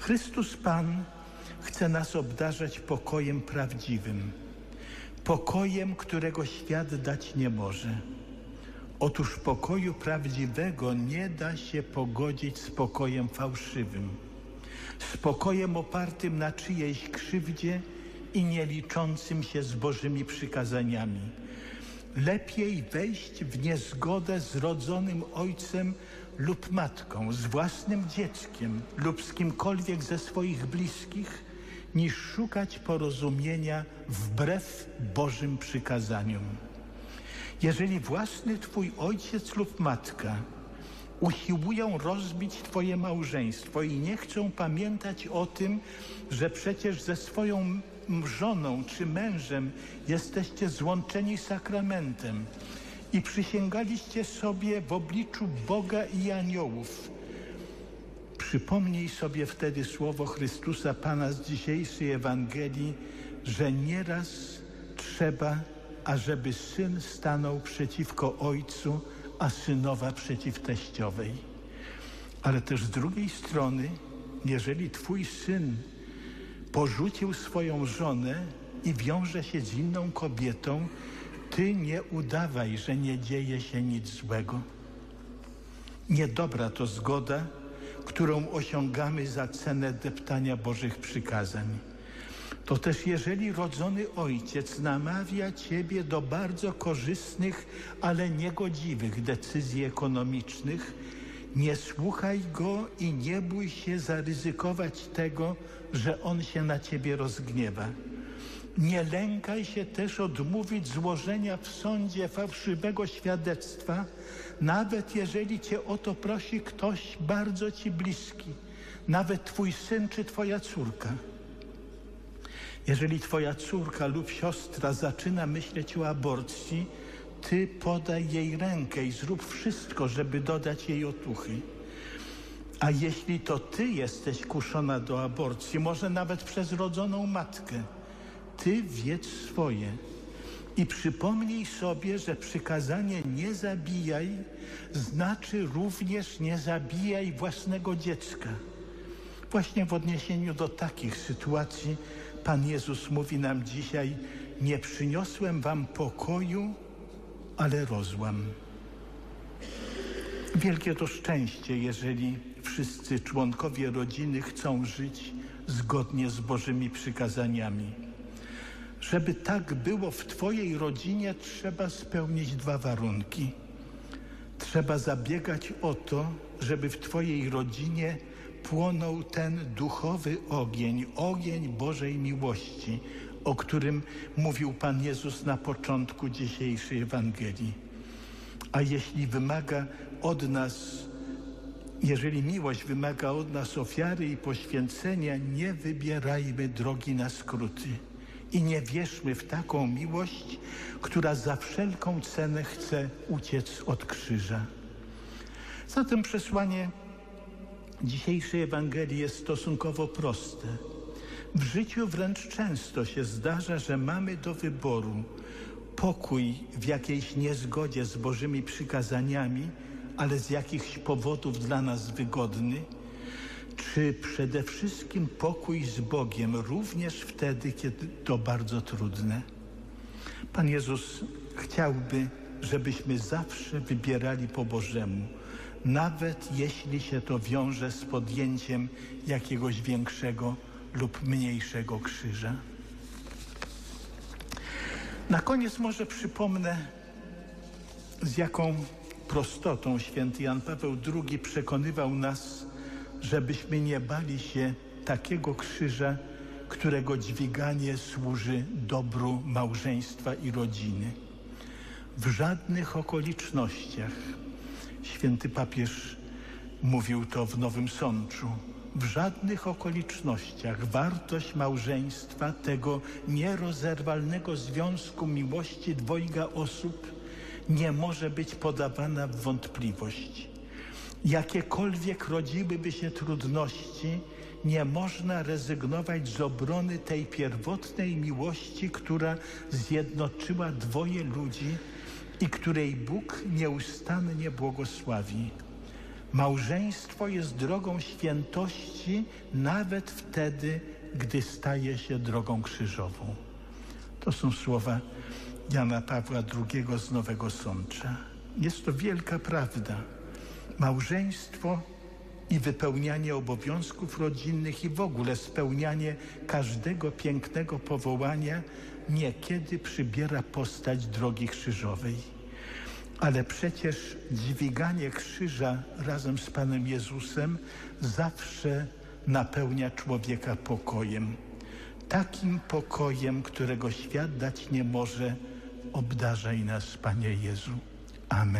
Chrystus Pan chce nas obdarzać pokojem prawdziwym, pokojem, którego świat dać nie może. Otóż pokoju prawdziwego nie da się pogodzić z pokojem fałszywym, z pokojem opartym na czyjejś krzywdzie i nie liczącym się z Bożymi przykazaniami. Lepiej wejść w niezgodę z rodzonym ojcem lub matką, z własnym dzieckiem lub z kimkolwiek ze swoich bliskich, niż szukać porozumienia wbrew Bożym przykazaniom. Jeżeli własny Twój ojciec lub matka usiłują rozbić Twoje małżeństwo i nie chcą pamiętać o tym, że przecież ze swoją żoną czy mężem jesteście złączeni sakramentem i przysięgaliście sobie w obliczu Boga i aniołów. Przypomnij sobie wtedy słowo Chrystusa Pana z dzisiejszej Ewangelii, że nieraz trzeba, ażeby syn stanął przeciwko ojcu, a synowa przeciw teściowej. Ale też z drugiej strony, jeżeli twój syn porzucił swoją żonę i wiąże się z inną kobietą, ty nie udawaj, że nie dzieje się nic złego. Niedobra to zgoda, którą osiągamy za cenę deptania Bożych przykazań. To też jeżeli rodzony ojciec namawia ciebie do bardzo korzystnych, ale niegodziwych decyzji ekonomicznych, nie słuchaj go i nie bój się zaryzykować tego, że on się na ciebie rozgniewa. Nie lękaj się też odmówić złożenia w sądzie fałszywego świadectwa, nawet jeżeli cię o to prosi ktoś bardzo ci bliski, nawet twój syn czy twoja córka. Jeżeli twoja córka lub siostra zaczyna myśleć o aborcji, ty podaj jej rękę i zrób wszystko, żeby dodać jej otuchy. A jeśli to ty jesteś kuszona do aborcji, może nawet przez rodzoną matkę, ty wiedz swoje. I przypomnij sobie, że przykazanie nie zabijaj znaczy również nie zabijaj własnego dziecka. Właśnie w odniesieniu do takich sytuacji Pan Jezus mówi nam dzisiaj: Nie przyniosłem wam pokoju, ale rozłam. Wielkie to szczęście, jeżeli wszyscy członkowie rodziny chcą żyć zgodnie z Bożymi przykazaniami. Żeby tak było w Twojej rodzinie, trzeba spełnić dwa warunki. Trzeba zabiegać o to, żeby w Twojej rodzinie płonął ten duchowy ogień, ogień Bożej miłości, o którym mówił Pan Jezus na początku dzisiejszej Ewangelii. A jeśli wymaga od nas, jeżeli miłość wymaga od nas ofiary i poświęcenia, nie wybierajmy drogi na skróty i nie wierzmy w taką miłość, która za wszelką cenę chce uciec od krzyża. Zatem przesłanie dzisiejszej Ewangelii jest stosunkowo proste. W życiu wręcz często się zdarza, że mamy do wyboru pokój w jakiejś niezgodzie z Bożymi przykazaniami, ale z jakichś powodów dla nas wygodny, czy przede wszystkim pokój z Bogiem, również wtedy, kiedy to bardzo trudne. Pan Jezus chciałby, żebyśmy zawsze wybierali po Bożemu, nawet jeśli się to wiąże z podjęciem jakiegoś większego lub mniejszego krzyża. Na koniec może przypomnę, z jaką prostotą święty Jan Paweł II przekonywał nas, żebyśmy nie bali się takiego krzyża, którego dźwiganie służy dobru małżeństwa i rodziny. W żadnych okolicznościach, święty papież mówił to w Nowym Sączu, w żadnych okolicznościach wartość małżeństwa, tego nierozerwalnego związku miłości dwojga osób nie może być podawana w wątpliwość. Jakiekolwiek rodziłyby się trudności, nie można rezygnować z obrony tej pierwotnej miłości, która zjednoczyła dwoje ludzi i której Bóg nieustannie błogosławi. Małżeństwo jest drogą świętości nawet wtedy, gdy staje się drogą krzyżową. To są słowa Jana Pawła II z Nowego Sącza. Jest to wielka prawda. Małżeństwo i wypełnianie obowiązków rodzinnych i w ogóle spełnianie każdego pięknego powołania niekiedy przybiera postać drogi krzyżowej. Ale przecież dźwiganie krzyża razem z Panem Jezusem zawsze napełnia człowieka pokojem. Takim pokojem, którego świat dać nie może, obdarzaj nas, Panie Jezu. Amen.